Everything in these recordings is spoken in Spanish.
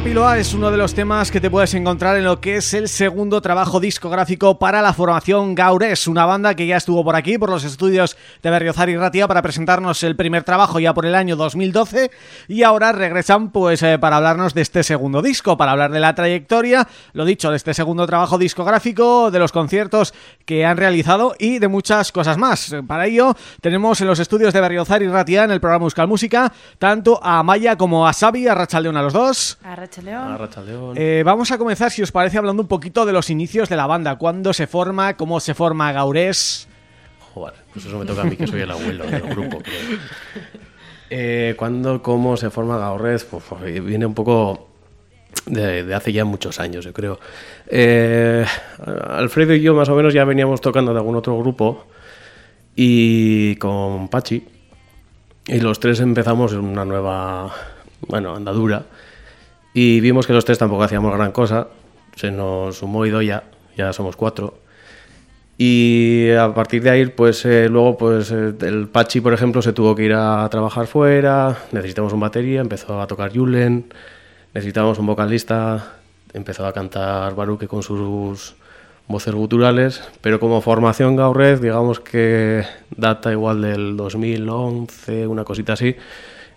Corápiloa es uno de los temas que te puedes encontrar en lo que es el segundo trabajo discográfico para la formación Gaures, una banda que ya estuvo por aquí, por los estudios de Berriozar y Ratia para presentarnos el primer trabajo ya por el año 2012 y ahora regresan pues eh, para hablarnos de este segundo disco, para hablar de la trayectoria, lo dicho, de este segundo trabajo discográfico, de los conciertos que han realizado y de muchas cosas más. Para ello tenemos en los estudios de Berriozar y Ratia en el programa Musical Música tanto a Maya como a Xavi, a Rachaldeón a los dos. Eh, vamos a comenzar, si os parece, hablando un poquito de los inicios de la banda. ¿Cuándo se forma? ¿Cómo se forma Gaurés? Joder, pues eso me toca a mí, que soy el abuelo del grupo, eh, ¿Cuándo, cómo se forma Gaurés? Pues, pues, viene un poco de, hace ya muchos años, yo creo. Eh, Alfredo y yo más o menos ya veníamos tocando de algún otro grupo y con Pachi y los tres empezamos en una nueva, bueno, andadura y vimos que los tres tampoco hacíamos gran cosa. Se nos sumó Idoya, ya somos cuatro. Y a partir de ahí, pues eh, luego, pues eh, el Pachi, por ejemplo, se tuvo que ir a trabajar fuera, necesitamos un batería, empezó a tocar Julen, necesitábamos un vocalista, empezó a cantar Baruque con sus voces guturales, pero como formación Gaurrez, digamos que data igual del 2011, una cosita así,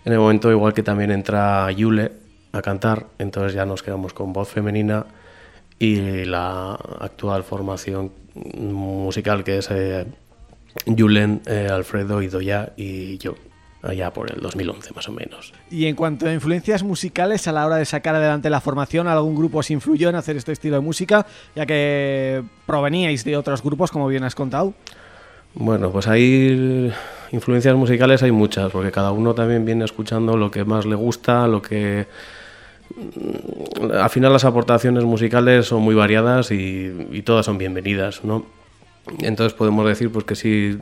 en el momento igual que también entra Yule, a cantar, entonces ya nos quedamos con voz femenina y la actual formación musical que es eh, Julen, eh, Alfredo, Idoya y yo allá por el 2011 más o menos. Y en cuanto a influencias musicales a la hora de sacar adelante la formación, ¿algún grupo os influyó en hacer este estilo de música? Ya que proveníais de otros grupos, como bien has contado. Bueno, pues hay influencias musicales hay muchas, porque cada uno también viene escuchando lo que más le gusta, lo que al final las aportaciones musicales son muy variadas y, todas son bienvenidas, ¿no? Entonces podemos decir pues que sí,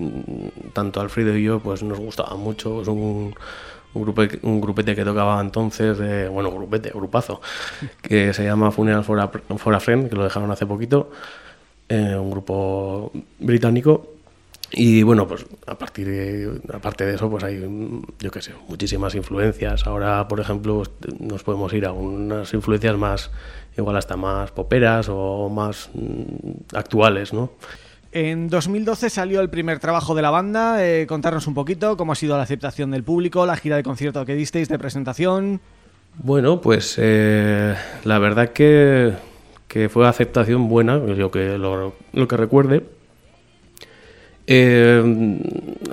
tanto Alfredo y yo pues nos gustaba mucho, es un, un, un grupete que tocaba entonces, de, bueno, grupete, grupazo, que se llama Funeral for a, for a Friend, que lo dejaron hace poquito, eh, un grupo británico y bueno, pues a partir de, aparte de eso, pues hay, yo qué sé, muchísimas influencias. Ahora, por ejemplo, nos podemos ir a unas influencias más, igual hasta más poperas o más mm, actuales, ¿no? En 2012 salió el primer trabajo de la banda, eh, contarnos un poquito cómo ha sido la aceptación del público, la gira de concierto que disteis de presentación. Bueno, pues eh, la verdad que, que fue aceptación buena, yo que lo, lo que recuerde, eh,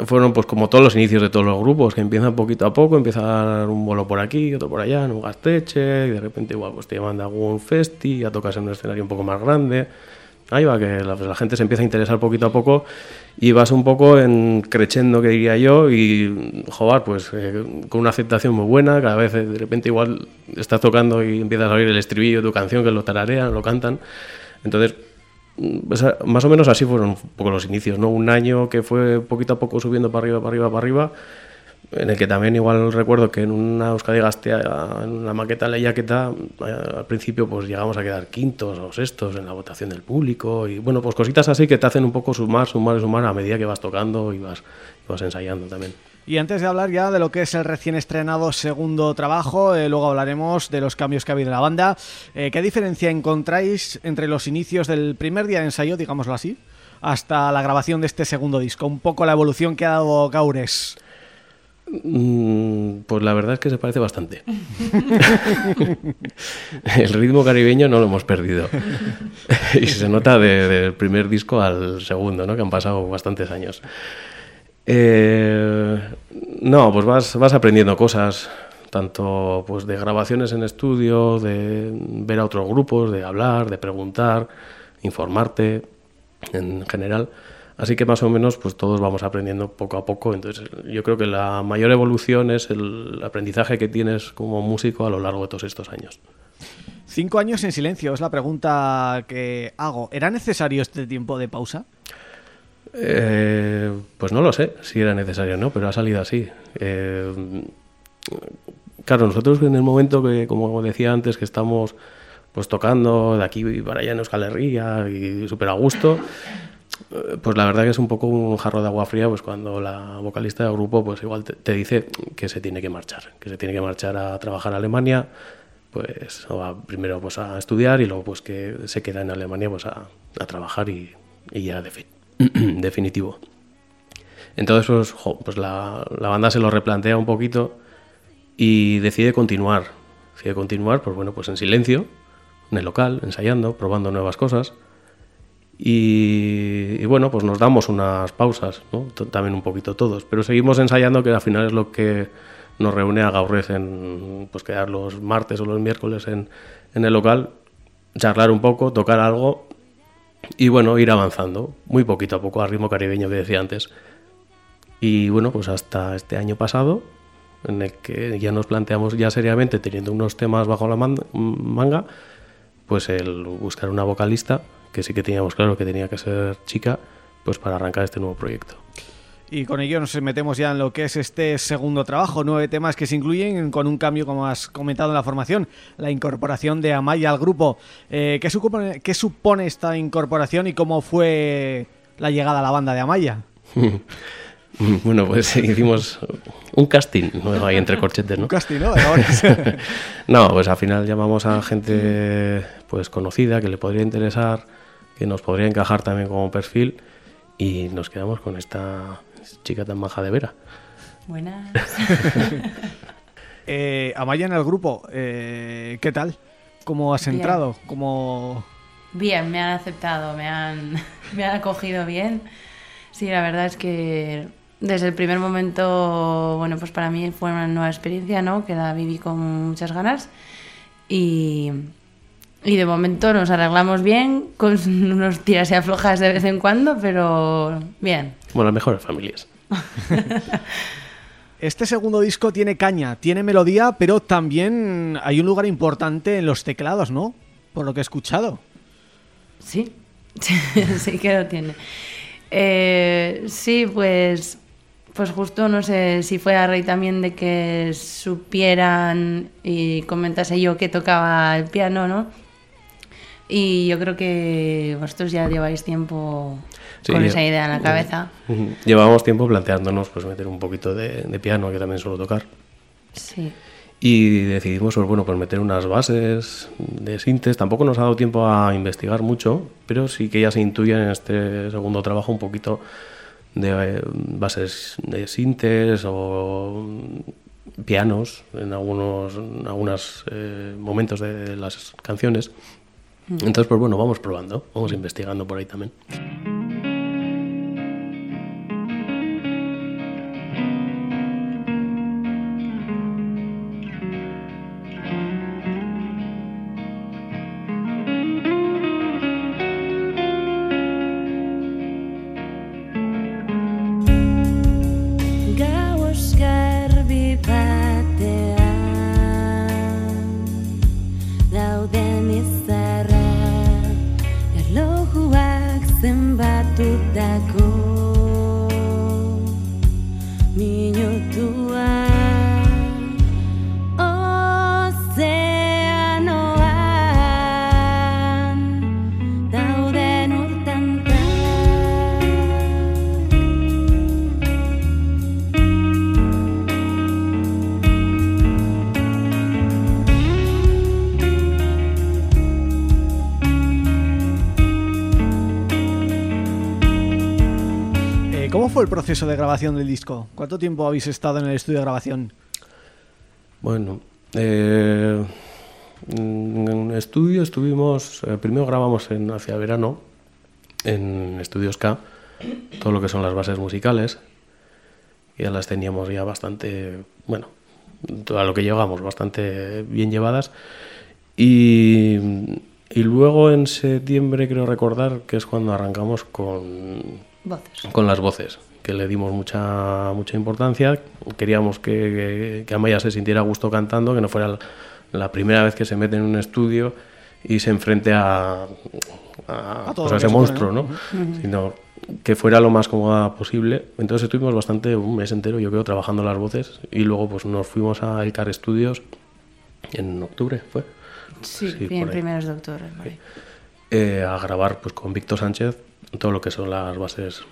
fueron pues como todos los inicios de todos los grupos, que empiezan poquito a poco, empieza a dar un bolo por aquí, otro por allá, en un gasteche, y de repente igual pues te llaman algún festi, ya tocas en un escenario un poco más grande. Ahí va, que la, pues, la, gente se empieza a interesar poquito a poco y vas un poco en creciendo, que diría yo, y joder, pues eh, con una aceptación muy buena, cada vez de repente igual estás tocando y empiezas a oír el estribillo de tu canción, que lo tararean, lo cantan. Entonces, más o menos así fueron poco los inicios, ¿no? Un año que fue poquito a poco subiendo para arriba, para arriba, para arriba, en el que también igual recuerdo que en una Euskadi Gastea, en una maqueta Leyaqueta, al principio pues llegamos a quedar quintos o sextos en la votación del público y bueno, pues cositas así que te hacen un poco sumar, sumar sumar a medida que vas tocando y vas, y vas ensayando también. Y antes de hablar ya de lo que es el recién estrenado segundo trabajo, eh, luego hablaremos de los cambios que ha habido en la banda. Eh, ¿Qué diferencia encontráis entre los inicios del primer día de ensayo, digámoslo así, hasta la grabación de este segundo disco? Un poco la evolución que ha dado Gaures. Mm, pues la verdad es que se parece bastante. el ritmo caribeño no lo hemos perdido. y se nota del primer disco al segundo, ¿no? que han pasado bastantes años. Eh, no, pues vas, vas aprendiendo cosas, tanto pues de grabaciones en estudio, de ver a otros grupos, de hablar, de preguntar, informarte en general. Así que más o menos pues todos vamos aprendiendo poco a poco. Entonces yo creo que la mayor evolución es el aprendizaje que tienes como músico a lo largo de todos estos años. Cinco años en silencio es la pregunta que hago. ¿Era necesario este tiempo de pausa? Eh, pues no lo sé si era necesario o no, pero ha salido así. Eh, claro, nosotros en el momento que, como decía antes, que estamos pues tocando de aquí para allá en Euskal Herria y súper a gusto, eh, pues la verdad que es un poco un jarro de agua fría pues cuando la vocalista del grupo pues igual te, dice que se tiene que marchar, que se tiene que marchar a trabajar a Alemania pues primero pues a estudiar y luego pues que se queda en Alemania pues a, trabajar y, ya definitivo. Entonces pues, pues la, la, banda se lo replantea un poquito y decide continuar. Decide continuar pues bueno pues en silencio, en el local, ensayando, probando nuevas cosas. Y, bueno, pues nos damos unas pausas, ¿no? también un poquito todos, pero seguimos ensayando que al final es lo que nos reúne a Gaurrez en pues quedar los martes o los miércoles en, en el local, charlar un poco, tocar algo y bueno, ir avanzando, muy poquito a poco, al ritmo caribeño que decía antes. Y bueno, pues hasta este año pasado, en el que ya nos planteamos ya seriamente, teniendo unos temas bajo la manga, pues el buscar una vocalista, que sí que teníamos claro que tenía que ser chica, pues para arrancar este nuevo proyecto. Y con ello nos metemos ya en lo que es este segundo trabajo, nueve temas que se incluyen con un cambio, como has comentado en la formación, la incorporación de Amaya al grupo. Eh, ¿qué, supone, ¿Qué supone esta incorporación y cómo fue la llegada a la banda de Amaya? Bueno, pues hicimos un casting ¿no? ahí entre corchetes, ¿no? Un casting, ¿no? no, pues al final llamamos a gente pues conocida que le podría interesar, que nos podría encajar también como perfil y nos quedamos con esta chica tan maja de vera. Buenas. eh, Amaya en el grupo, eh, ¿qué tal? ¿Cómo has entrado? ¿Cómo... Bien, me han aceptado, me han, me han acogido bien. Sí, la verdad es que desde el primer momento, bueno, pues para mí fue una nueva experiencia, ¿no? Que la viví con muchas ganas. Y, y de momento nos arreglamos bien, con unos tiras y aflojas de vez en cuando, pero bien. Bueno, las mejores familias. Este segundo disco tiene caña, tiene melodía, pero también hay un lugar importante en los teclados, ¿no? Por lo que he escuchado. Sí, sí que lo tiene. Eh, sí, pues pues justo no sé si fue a raíz también de que supieran y comentase yo que tocaba el piano, ¿no? Y yo creo que vosotros ya lleváis tiempo con esa idea en la cabeza. Llevábamos tiempo planteándonos pues meter un poquito de, piano, que también suelo tocar. Sí. Y decidimos, pues bueno, pues meter unas bases de sintes. Tampoco nos ha dado tiempo a investigar mucho, pero sí que ya se intuyen en este segundo trabajo un poquito de eh, bases de sintes o pianos en algunos algunos eh, momentos de las canciones entonces, pues bueno, vamos probando, vamos investigando por ahí también. Proceso de grabación del disco? ¿Cuánto tiempo habéis estado en el estudio de grabación? Bueno, eh, en estudio estuvimos, eh, primero grabamos en hacia verano en Estudios K, todo lo que son las bases musicales, ya las teníamos ya bastante, bueno, todo lo que llevamos bastante bien llevadas. Y, y luego en septiembre creo recordar que es cuando arrancamos con, con las voces que le dimos mucha mucha importancia. Queríamos que, que, Amaya se sintiera a gusto cantando, que no fuera la, primera vez que se mete en un estudio y se enfrente a, a, pues ese monstruo, ¿no? Sino que fuera lo más cómoda posible. Entonces estuvimos bastante, un mes entero, yo creo, trabajando las voces y luego pues nos fuimos a Icar Studios en octubre, ¿fue? Sí, en primeros de octubre. Eh, a grabar pues con Víctor Sánchez todo lo que son las bases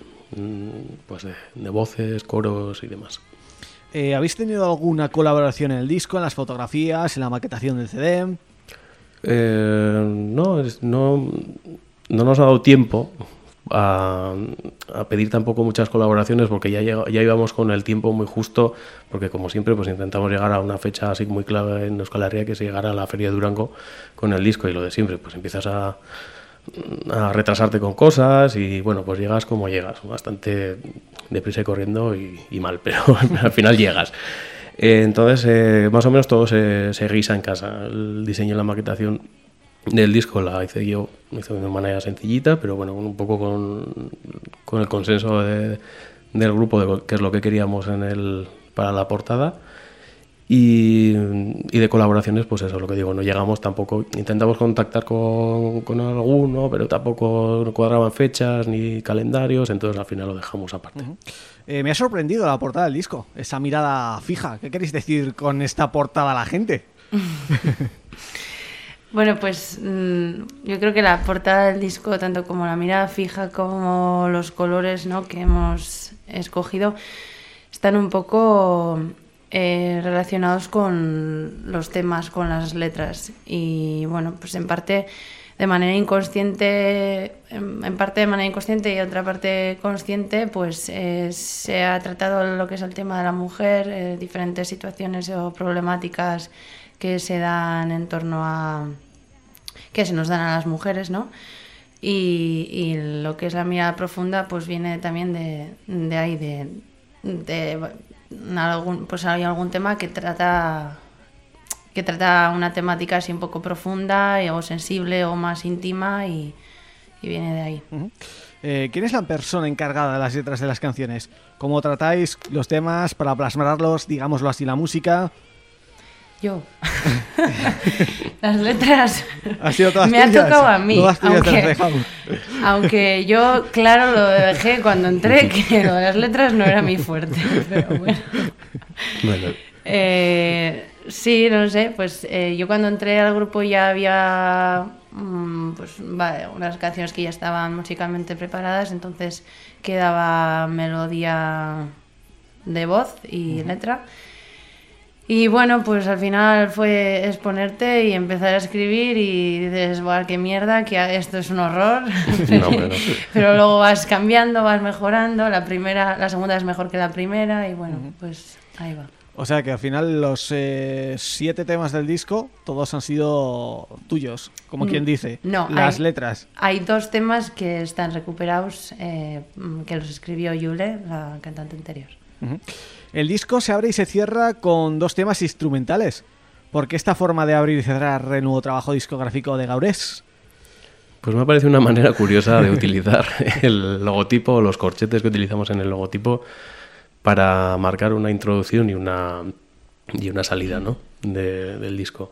pues de, voces, coros y demás. Eh, ¿Habéis tenido alguna colaboración en el disco, en las fotografías, en la maquetación del CD? Eh, no, no, no nos ha dado tiempo a, pedir tampoco muchas colaboraciones porque ya, ya íbamos con el tiempo muy justo, porque como siempre pues intentamos llegar a una fecha así muy clave en Euskal Herria que es llegar a la Feria de Durango con el disco y lo de siempre, pues empiezas a, a retrasarte con cosas y bueno, pues llegas como llegas, bastante deprisa y corriendo y, mal, pero al final llegas. Eh, entonces, eh, más o menos todo se, se guisa en casa. El diseño y la maquetación del disco la hice yo, hice de una manera sencillita, pero bueno, un poco con, con el consenso del grupo de qué es lo que queríamos en el, para la portada. Y, y, de colaboraciones, pues eso es lo que digo, no llegamos tampoco, intentamos contactar con, con alguno, pero tampoco cuadraban fechas ni calendarios, entonces al final lo dejamos aparte. eh, me ha sorprendido la portada del disco, esa mirada fija. ¿Qué queréis decir con esta portada a la gente? Bueno, pues mm, yo creo que la portada del disco, tanto como la mirada fija como los colores ¿no? que hemos escogido, están un poco eh, relacionados con los temas, con las letras. Y bueno, pues en parte de manera inconsciente, en parte de manera inconsciente y otra parte consciente, pues eh, se ha tratado lo que es el tema de la mujer, eh, diferentes situaciones o problemáticas que se dan en torno a que se nos dan a las mujeres, ¿no? Y, lo que es la mirada profunda pues viene también de, de ahí, de, de algún, pues hay algún tema que trata que trata una temática así un poco profunda o sensible o más íntima y, viene de ahí. Eh, ¿Quién es la persona encargada de las letras de las canciones? ¿Cómo tratáis los temas para plasmarlos, digámoslo así, la música? Yo. las letras me ha tocado a mí. Aunque, aunque, yo, claro, lo dejé cuando entré, que lo de las letras no era mi fuerte. Pero bueno. Eh, sí, no sé, pues eh, yo cuando entré al grupo ya había mm, pues, vale, unas canciones que ya estaban musicalmente preparadas, entonces quedaba melodía de voz y letra. Y bueno, pues al final fue exponerte y empezar a escribir y dices, ¡buah, qué mierda! que esto es un horror. Pero luego vas cambiando, vas mejorando, la primera, la segunda es mejor que la primera y bueno, pues ahí va. O sea que al final los eh, siete temas del disco todos han sido tuyos, como quien mm, dice, no, las letras. Hay dos temas que están recuperados, eh, que los escribió Yule, la cantante anterior. El disco se abre y se cierra con dos temas instrumentales. ¿Por qué esta forma de abrir y cerrar el nuevo trabajo discográfico de Gaurés? Pues me parece una manera curiosa de utilizar el logotipo, los corchetes que utilizamos en el logotipo para marcar una introducción y una, y una salida ¿no? del disco.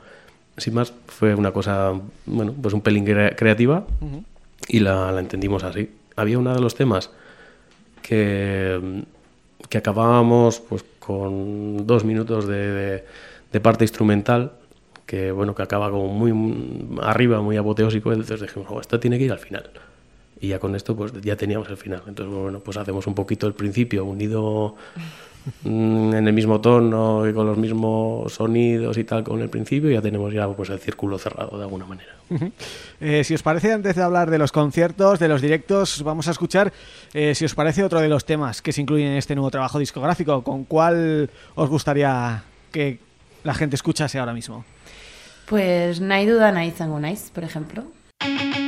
Sin más, fue una cosa, bueno, pues un pelín creativa y la, la entendimos así. Había uno de los temas que que acabábamos pues con dos minutos de, de, parte instrumental que bueno que acaba como muy, arriba muy apoteósico entonces dijimos oh, esto tiene que ir al final y ya con esto pues ya teníamos el final. Entonces bueno pues hacemos un poquito el principio unido en el mismo tono y con los mismos sonidos y tal con el principio, ya tenemos ya pues el círculo cerrado de alguna manera. Eh, si os parece, antes de hablar de los conciertos, de los directos, vamos a escuchar, eh, si os parece, otro de los temas que se incluyen en este nuevo trabajo discográfico. ¿Con cuál os gustaría que la gente escuchase ahora mismo? Pues Naiduda Nice, por ejemplo. Seguimos con la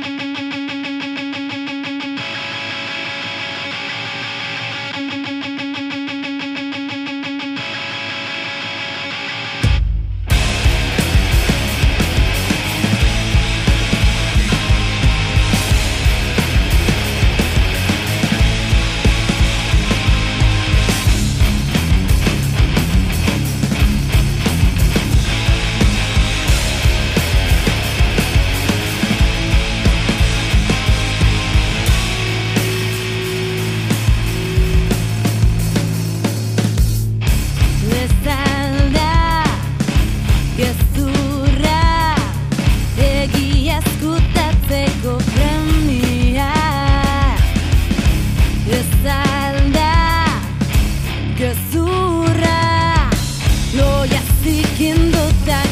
gezurra Loia zikindutan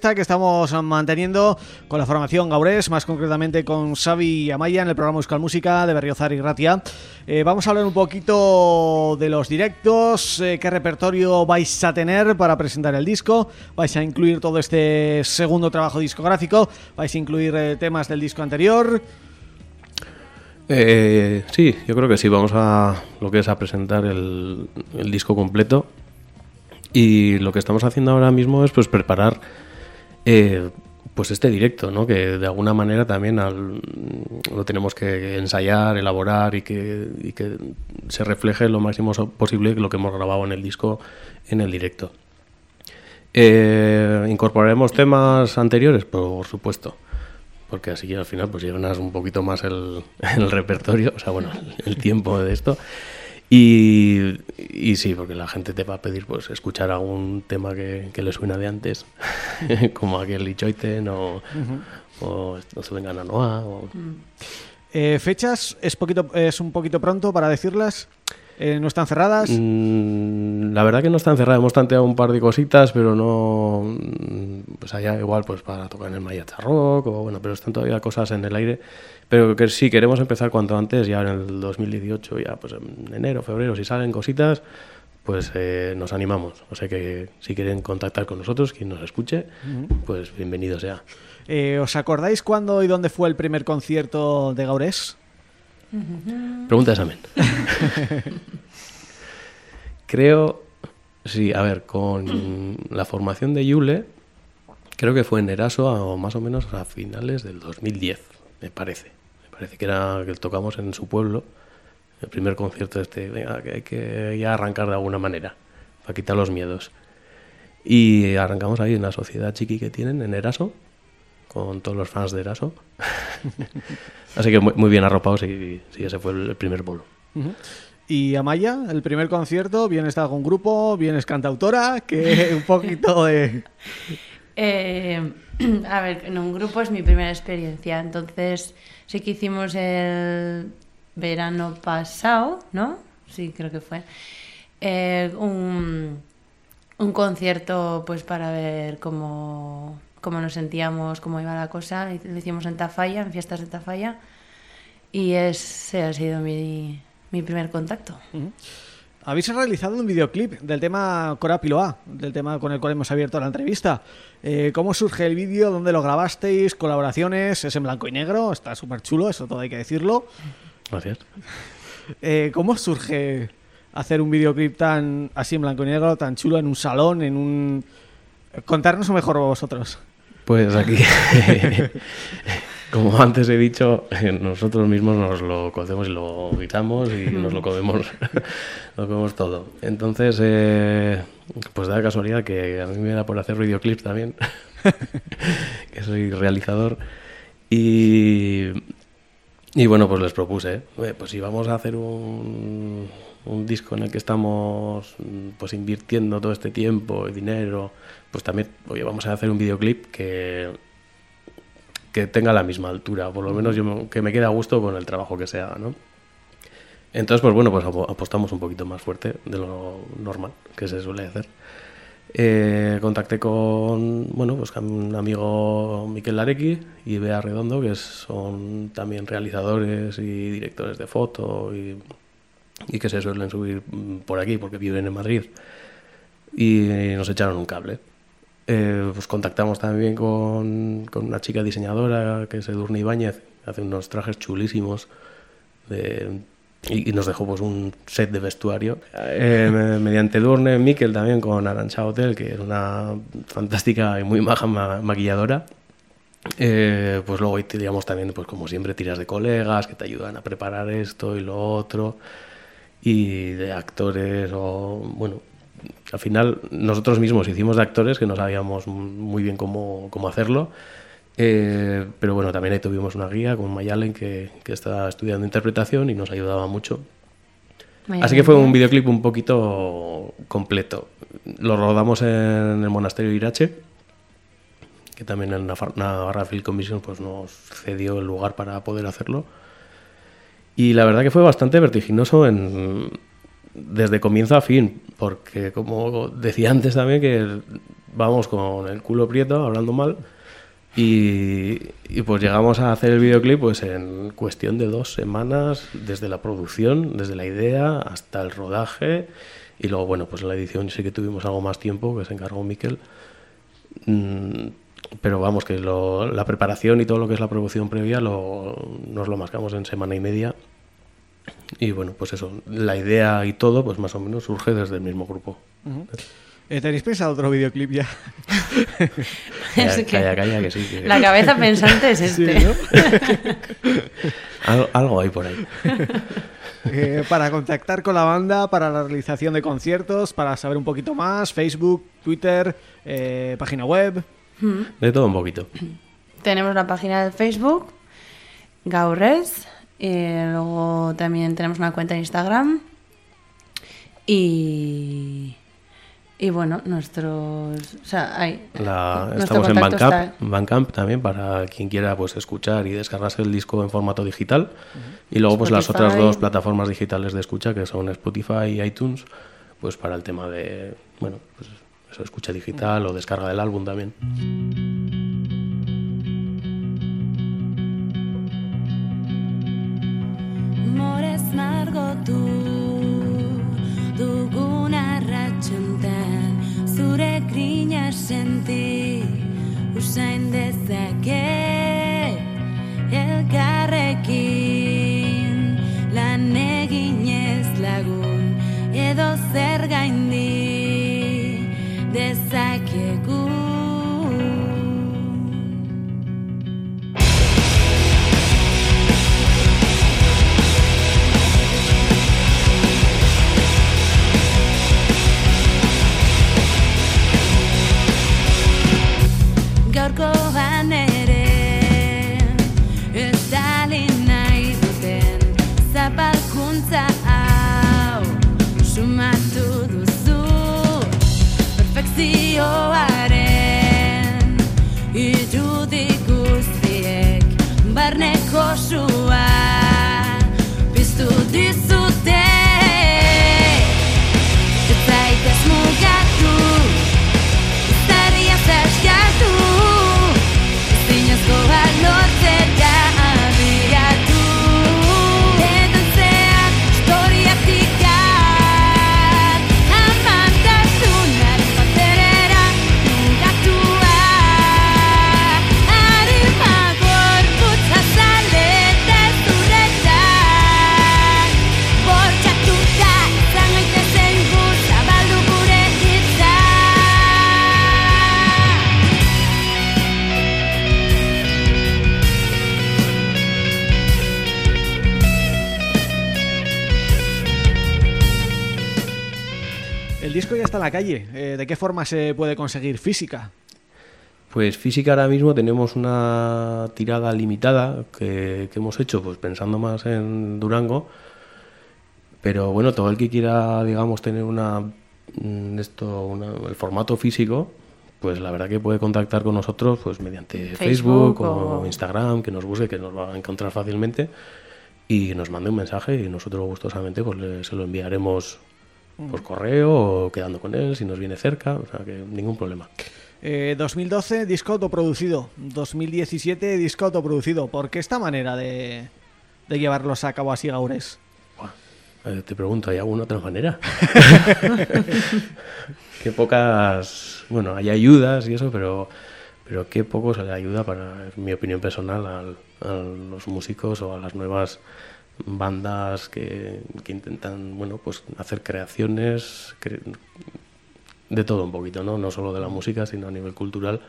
que estamos manteniendo con la formación Gaurés, más concretamente con Xavi Amaya en el programa Euskal Música de Berriozar y Ratia. Eh, vamos a hablar un poquito de los directos, eh, qué repertorio vais a tener para presentar el disco, vais a incluir todo este segundo trabajo discográfico, vais a incluir eh, temas del disco anterior... sí, yo creo que sí, vamos a lo que es a presentar el disco completo. Y lo que estamos haciendo ahora mismo es pues preparar eh, pues este directo, ¿no? que de alguna manera también lo tenemos que ensayar, elaborar y que, se refleje lo máximo posible lo que hemos grabado en el disco en el directo. Eh, ¿Incorporaremos temas anteriores? Por supuesto, porque así al final pues llenas un poquito más el repertorio, o sea, bueno, el tiempo de esto. Y, y, sí, porque la gente te va a pedir pues escuchar algún tema que, que le suena de antes, como aquel Lichoiten o, o No se vengan a Noa. O... Eh, ¿Fechas? ¿Es, poquito, ¿Es un poquito pronto para decirlas? Eh, ¿No están cerradas? Mm, la verdad que no están cerradas. Hemos tanteado un par de cositas, pero no... Mm, pues allá igual pues para tocar en el Mayacha Rock o bueno, pero están todavía cosas en el aire. Pero que sí, queremos empezar cuanto antes, ya en el 2018, ya pues en enero, febrero, si salen cositas, pues eh, nos animamos. O sea que si quieren contactar con nosotros, quien nos escuche, pues bienvenido sea. Eh, ¿Os acordáis cuándo y dónde fue el primer concierto de Gaurés? Pregunta examen. creo, sí, a ver, con la formación de Yule, creo que fue en Eraso o más o menos a finales del 2010, me parece. Parece que era que tocamos en su pueblo, el primer concierto este, venga, que hay que ya arrancar de alguna manera, para quitar los miedos. Y arrancamos ahí en la sociedad chiqui que tienen, en Eraso, con todos los fans de Eraso. Así que muy, bien arropados y, sí, ese fue el primer bolo. Y Amaya, el primer concierto, bien está con grupo, bien es cantautora, que un poquito de... Eh, a ver, en un grupo es mi primera experiencia, entonces sí que hicimos el verano pasado, ¿no? Sí, creo que fue. Eh, un, un concierto pues para ver cómo cómo nos sentíamos, cómo iba la cosa. Lo hicimos en Tafalla, en fiestas de Tafalla. Y ese ha sido mi, mi primer contacto. Habéis realizado un videoclip del tema Cora Piloa, del tema con el cual hemos abierto la entrevista. Eh, ¿Cómo surge el vídeo? ¿Dónde lo grabasteis? ¿Colaboraciones? ¿Es en blanco y negro? Está súper chulo, eso todo hay que decirlo. Gracias. Eh, ¿Cómo surge hacer un videoclip tan así en blanco y negro, tan chulo, en un salón, en un... Contarnos mejor vosotros. Pues aquí, como antes he dicho, nosotros mismos nos lo cocemos y lo gritamos y nos lo comemos, lo comemos todo. Entonces, eh, pues da la casualidad que a mí me da por hacer videoclips también, que soy realizador. Y, y bueno, pues les propuse, pues si vamos a hacer un, un disco en el que estamos pues invirtiendo todo este tiempo y dinero pues también, oye, vamos a hacer un videoclip que, que tenga la misma altura, por lo menos yo que me quede a gusto con el trabajo que se haga, ¿no? Entonces, pues bueno, pues apostamos un poquito más fuerte de lo normal que se suele hacer. Eh, contacté con, bueno, pues con un amigo Miquel Larequi y Bea Redondo, que son también realizadores y directores de foto y, y que se suelen subir por aquí porque viven en Madrid. Y nos echaron un cable. Eh, pues contactamos también con, con, una chica diseñadora que es Edurne Ibáñez, hace unos trajes chulísimos y, nos dejó pues un set de vestuario. Eh, mediante Edurne, Miquel también con Arancha Hotel, que es una fantástica y muy maja maquilladora. Eh, pues luego teníamos también, pues como siempre, tiras de colegas que te ayudan a preparar esto y lo otro, y de actores o, bueno, al final nosotros mismos hicimos de actores que no sabíamos muy bien cómo, cómo hacerlo. Eh, pero bueno, también ahí tuvimos una guía con Mayalen que, que está estudiando interpretación y nos ayudaba mucho. Así que fue un videoclip un poquito completo. Lo rodamos en el monasterio de Irache, que también en Navarra Film Commission pues, nos cedió el lugar para poder hacerlo. Y la verdad que fue bastante vertiginoso en, desde comienzo a fin, porque como decía antes también que vamos con el culo prieto, hablando mal. Y, pues llegamos a hacer el videoclip pues en cuestión de dos semanas, desde la producción, desde la idea hasta el rodaje. Y luego, bueno, pues en la edición sí que tuvimos algo más tiempo, que se encargó Miquel. Mm, pero vamos, que la preparación y todo lo que es la producción previa lo, nos lo mascamos en semana y media. Y bueno, pues eso, la idea y todo, pues más o menos surge desde el mismo grupo. Eh, ¿Tenéis pensado otro videoclip ya? calla, calla, que sí. La cabeza pensante es este. algo, hay por ahí. Eh, para contactar con la banda, para la realización de conciertos, para saber un poquito más, Facebook, Twitter, eh, página web... De todo un poquito. Tenemos la página de Facebook, Gaurres, y luego también tenemos una cuenta de Instagram y... Y bueno, nuestros... O sea, hay, estamos en Bandcamp, también para quien quiera pues escuchar y descargarse el disco en formato digital. Y luego pues las otras dos plataformas digitales de escucha que son Spotify y iTunes, pues para el tema de, bueno, pues eso, escucha digital o descarga del álbum también. criñas en ti, usain dezake. zio horren zu diku barneko zu la calle. Eh, ¿De qué forma se puede conseguir física? Pues física ahora mismo tenemos una tirada limitada que, que hemos hecho pues pensando más en Durango. Pero bueno, todo el que quiera, digamos, tener una mm, esto, una- el formato físico, pues la verdad que puede contactar con nosotros pues mediante Facebook, Facebook o... o- Instagram, que nos busque, que nos va a encontrar fácilmente y nos mande un mensaje y nosotros gustosamente pues le- se lo enviaremos por correo o quedando con él si nos viene cerca, o sea que ningún problema. Eh, 2012, disco autoproducido. 2017, disco autoproducido. ¿Por qué esta manera de, de llevarlos a cabo así, Gaures? Eh, te pregunto, ¿hay alguna otra manera? qué pocas, bueno, hay ayudas y eso, pero, pero qué poco se le ayuda para, en mi opinión personal, al- a los músicos o a las nuevas bandas que, que intentan, bueno, pues hacer creaciones cre- de todo un poquito, ¿no? No solo de la música, sino a nivel cultural.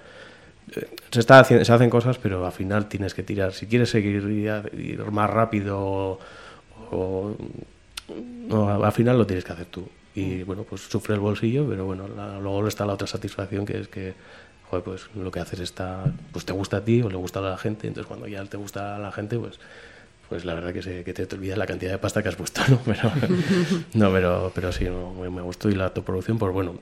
Eh, Se, está se hacen cosas, pero al final tienes que tirar. Si quieres seguir ir, más rápido o, no, al final lo tienes que hacer tú. Y bueno, pues sufre el bolsillo, pero bueno, luego está la otra satisfacción que es que joder, pues lo que haces está, pues te gusta a ti o le gusta a la gente, entonces cuando ya te gusta a la gente, pues pues la verdad que, se, que te, te olvidas la cantidad de pasta que has puesto, ¿no? Pero, no, pero, pero sí, no, me, me gustó y la autoproducción, pues bueno,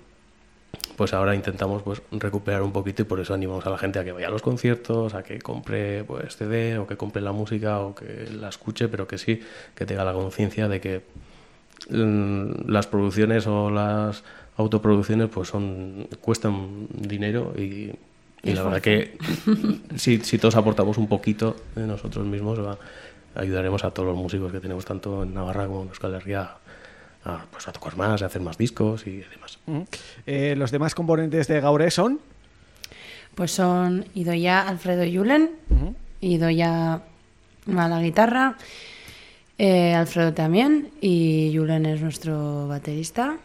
pues ahora intentamos pues recuperar un poquito y por eso animamos a la gente a que vaya a los conciertos, a que compre pues CD o que compre la música o que la escuche, pero que sí, que tenga la conciencia de que mm, las producciones o las autoproducciones pues son cuestan dinero y, y la verdad que si, si todos aportamos un poquito de nosotros mismos va- ayudaremos a todos los músicos que tenemos tanto en Navarra como en Euskal Herria a, pues, a tocar más, a hacer más discos y demás. Ujú. Eh, los demás componentes de Gauré son... Pues son Idoya Alfredo Yulen, Ujú. Idoya a la guitarra, eh, Alfredo también, y Yulen es nuestro baterista.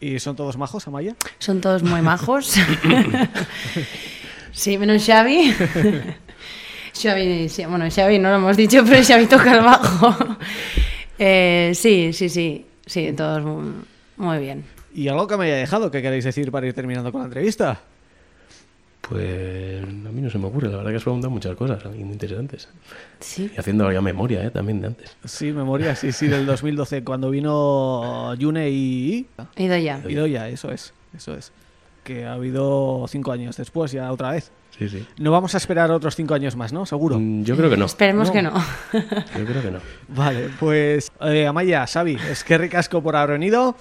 ¿Y son todos majos, Amaya? Son todos muy majos. sí, menos Xavi. Xavi, sí, bueno, Xavi no lo hemos dicho, pero Xavi toca el bajo. Eh, sí, sí, sí, sí, todos muy, muy bien. ¿Y algo que me haya dejado que queréis decir para ir terminando con la entrevista? Pues a mí no se me ocurre, la verdad que has preguntado muchas cosas y muy interesantes. Sí. Y haciendo ya memoria ¿eh? también de antes. Sí, memoria, sí, sí, del 2012, cuando vino Yune y... Idoya. y Doya, eso es, eso es. Que ha habido cinco años después, ya otra vez. Sí, sí. No vamos a esperar otros cinco años más, ¿no? Seguro. Mm, Yo creo que no. Esperemos No. que no. Yo creo que no. Vale, pues eh, Amaya, Xavi, es que ricasco por haber venido.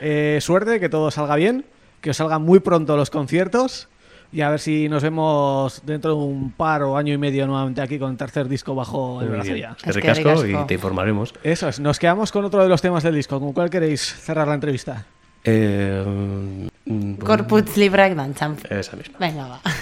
Eh, suerte, que todo salga bien, que os salgan muy pronto los conciertos y a ver si nos vemos dentro de un par o año y medio nuevamente aquí con el tercer disco bajo el brazo ya. Es que ricasco y te informaremos. Eso es, nos quedamos con otro de los temas del disco. ¿Con cuál queréis cerrar la entrevista? Eh, bon... Mm, Korputz libraek dantzan. Esa misma. Venga, ba.